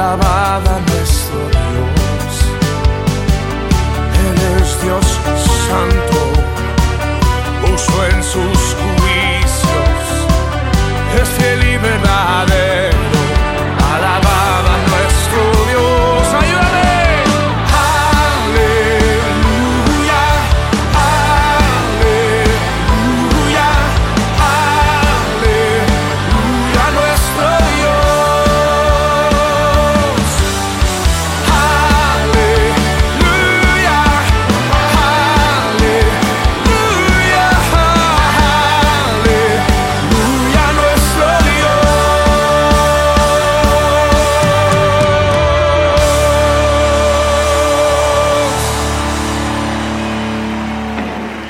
alabada nuestra.